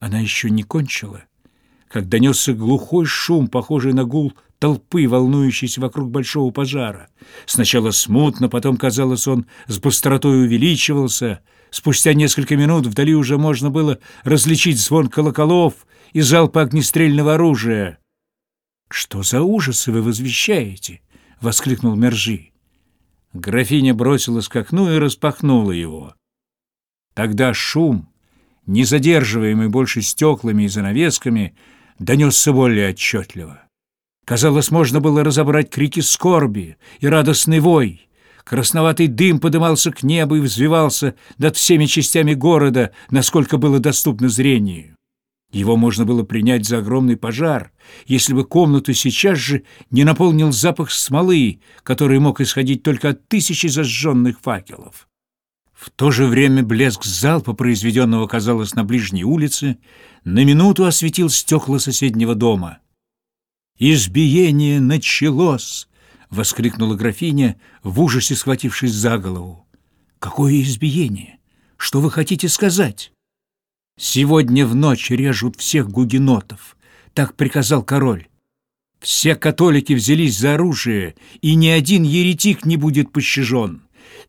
Она еще не кончила, как донесся глухой шум, похожий на гул толпы, волнующейся вокруг большого пожара. Сначала смутно, потом, казалось, он с быстротой увеличивался. Спустя несколько минут вдали уже можно было различить звон колоколов и залпы огнестрельного оружия. «Что за ужасы вы возвещаете?» — воскликнул Мержи. Графиня бросилась к окну и распахнула его. Тогда шум, не задерживаемый больше стеклами и занавесками, донесся более отчетливо. Казалось, можно было разобрать крики скорби и радостный вой. Красноватый дым подымался к небу и взвивался над всеми частями города, насколько было доступно зрению. Его можно было принять за огромный пожар, если бы комнату сейчас же не наполнил запах смолы, который мог исходить только от тысячи зажженных факелов. В то же время блеск залпа, произведенного, казалось, на ближней улице, на минуту осветил стекла соседнего дома. «Избиение началось!» — воскликнула графиня, в ужасе схватившись за голову. «Какое избиение? Что вы хотите сказать?» Сегодня в ночь режут всех гугенотов, так приказал король. Все католики взялись за оружие, и ни один еретик не будет пощажен.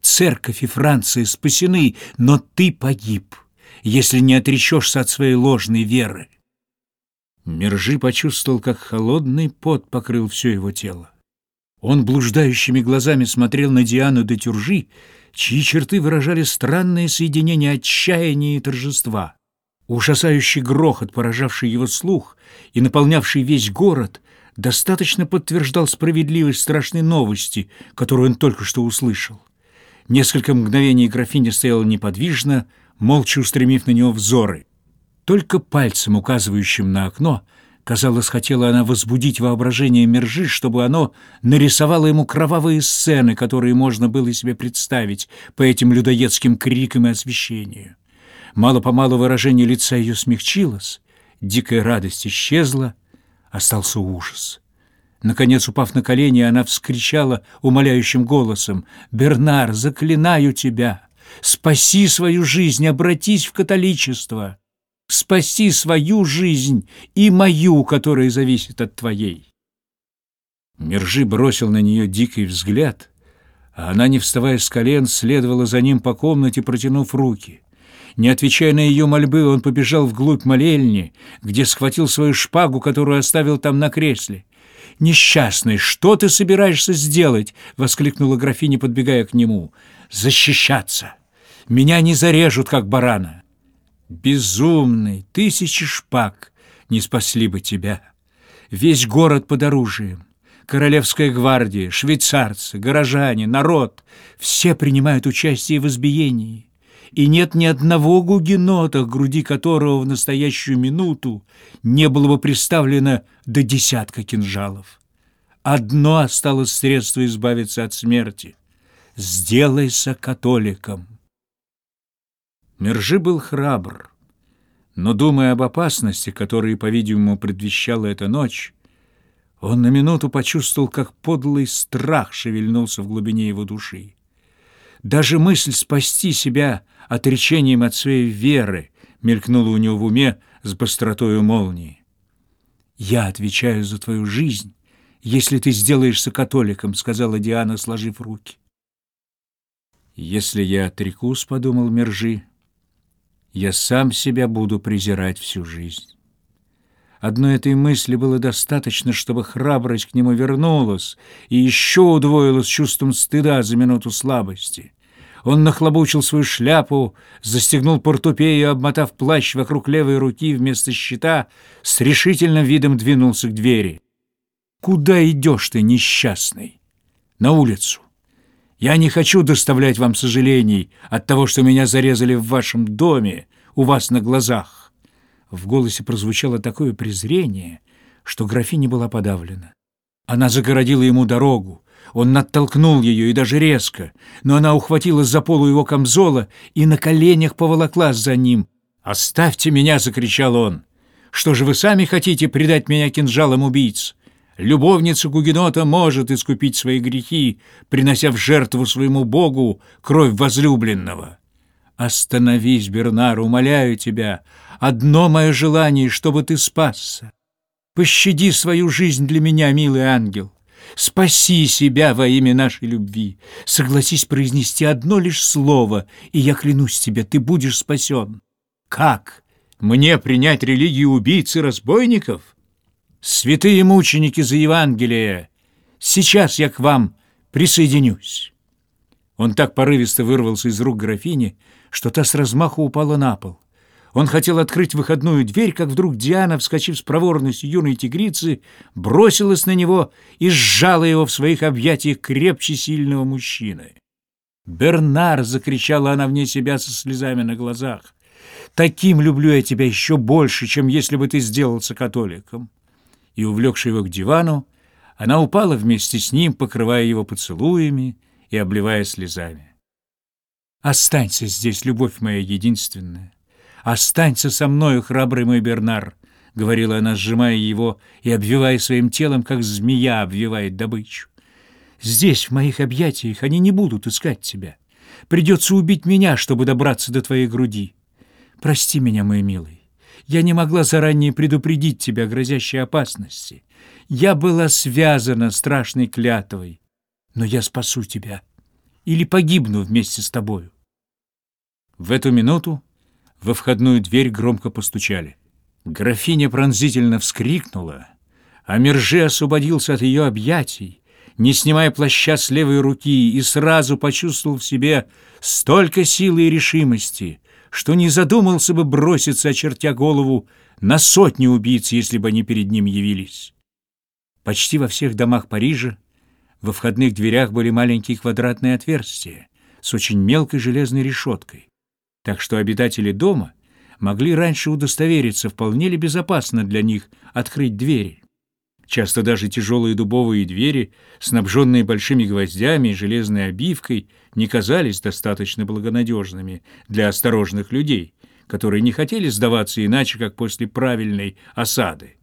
Церковь и Франция спасены, но ты погиб, если не отречешься от своей ложной веры. Мержи почувствовал, как холодный пот покрыл все его тело. Он блуждающими глазами смотрел на Диану де Тюржи, чьи черты выражали странное соединение отчаяния и торжества. Ужасающий грохот, поражавший его слух и наполнявший весь город, достаточно подтверждал справедливость страшной новости, которую он только что услышал. Несколько мгновений графиня стояла неподвижно, молча устремив на него взоры. Только пальцем, указывающим на окно, казалось, хотела она возбудить воображение Мержи, чтобы оно нарисовало ему кровавые сцены, которые можно было себе представить по этим людоедским крикам и освещению. Мало-помалу выражение лица ее смягчилось, дикая радость исчезла, остался ужас. Наконец, упав на колени, она вскричала умоляющим голосом, «Бернар, заклинаю тебя! Спаси свою жизнь, обратись в католичество! Спаси свою жизнь и мою, которая зависит от твоей!» Мержи бросил на нее дикий взгляд, а она, не вставая с колен, следовала за ним по комнате, протянув руки. Не отвечая на ее мольбы, он побежал вглубь молельни, где схватил свою шпагу, которую оставил там на кресле. «Несчастный, что ты собираешься сделать?» — воскликнула графиня, подбегая к нему. «Защищаться! Меня не зарежут, как барана!» «Безумный! Тысячи шпаг не спасли бы тебя! Весь город под оружием!» Королевская гвардия, швейцарцы, горожане, народ — все принимают участие в избиении и нет ни одного гугенота, груди которого в настоящую минуту не было бы приставлено до десятка кинжалов. Одно осталось средство избавиться от смерти — сделайся католиком. Мержи был храбр, но, думая об опасности, которую, по-видимому, предвещала эта ночь, он на минуту почувствовал, как подлый страх шевельнулся в глубине его души. Даже мысль спасти себя отречением от своей веры мелькнула у него в уме с быстротой молнии. «Я отвечаю за твою жизнь, если ты сделаешься католиком», — сказала Диана, сложив руки. «Если я отрекусь», — подумал Мержи, — «я сам себя буду презирать всю жизнь». Одной этой мысли было достаточно, чтобы храбрость к нему вернулась и еще удвоилась чувством стыда за минуту слабости. Он нахлобучил свою шляпу, застегнул портупею, обмотав плащ вокруг левой руки вместо щита, с решительным видом двинулся к двери. «Куда идешь ты, несчастный?» «На улицу. Я не хочу доставлять вам сожалений от того, что меня зарезали в вашем доме, у вас на глазах. В голосе прозвучало такое презрение, что графиня была подавлена. Она загородила ему дорогу, он оттолкнул ее и даже резко, но она ухватилась за полу его камзола и на коленях поволоклась за ним. «Оставьте меня!» — закричал он. «Что же вы сами хотите предать меня кинжалам убийц? Любовница Гугенота может искупить свои грехи, принося в жертву своему Богу кровь возлюбленного». Остановись, Бернар, умоляю тебя. Одно мое желание, чтобы ты спасся. Пощади свою жизнь для меня, милый ангел. Спаси себя во имя нашей любви. Согласись произнести одно лишь слово, и я клянусь тебе, ты будешь спасен. Как? Мне принять религию убийц и разбойников? Святые мученики за Евангелие, сейчас я к вам присоединюсь. Он так порывисто вырвался из рук графини, что та с размаху упала на пол. Он хотел открыть выходную дверь, как вдруг Диана, вскочив с проворностью юной тигрицы, бросилась на него и сжала его в своих объятиях крепче сильного мужчины. «Бернар!» — закричала она вне себя со слезами на глазах. «Таким люблю я тебя еще больше, чем если бы ты сделался католиком!» И, увлекши его к дивану, она упала вместе с ним, покрывая его поцелуями и обливая слезами. «Останься здесь, любовь моя единственная!» «Останься со мною, храбрый мой Бернар», — говорила она, сжимая его и обвивая своим телом, как змея обвивает добычу. «Здесь, в моих объятиях, они не будут искать тебя. Придется убить меня, чтобы добраться до твоей груди. Прости меня, мой милый. Я не могла заранее предупредить тебя о грозящей опасности. Я была связана страшной клятвой. Но я спасу тебя или погибну вместе с тобою». В эту минуту во входную дверь громко постучали. Графиня пронзительно вскрикнула, а Мержи освободился от ее объятий, не снимая плаща с левой руки, и сразу почувствовал в себе столько силы и решимости, что не задумался бы броситься, очертя голову, на сотни убийц, если бы они перед ним явились. Почти во всех домах Парижа во входных дверях были маленькие квадратные отверстия с очень мелкой железной решеткой так что обитатели дома могли раньше удостовериться, вполне ли безопасно для них открыть двери. Часто даже тяжелые дубовые двери, снабженные большими гвоздями и железной обивкой, не казались достаточно благонадежными для осторожных людей, которые не хотели сдаваться иначе, как после правильной осады.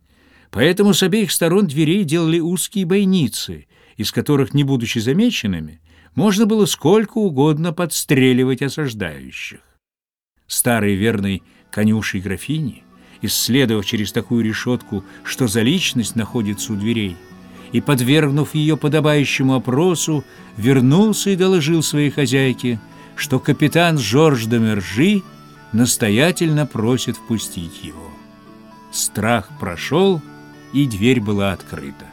Поэтому с обеих сторон дверей делали узкие бойницы, из которых, не будучи замеченными, можно было сколько угодно подстреливать осаждающих старой верной конюшей графини, исследовав через такую решетку, что за личность находится у дверей, и, подвергнув ее подобающему опросу, вернулся и доложил своей хозяйке, что капитан Жорж де Мержи настоятельно просит впустить его. Страх прошел, и дверь была открыта.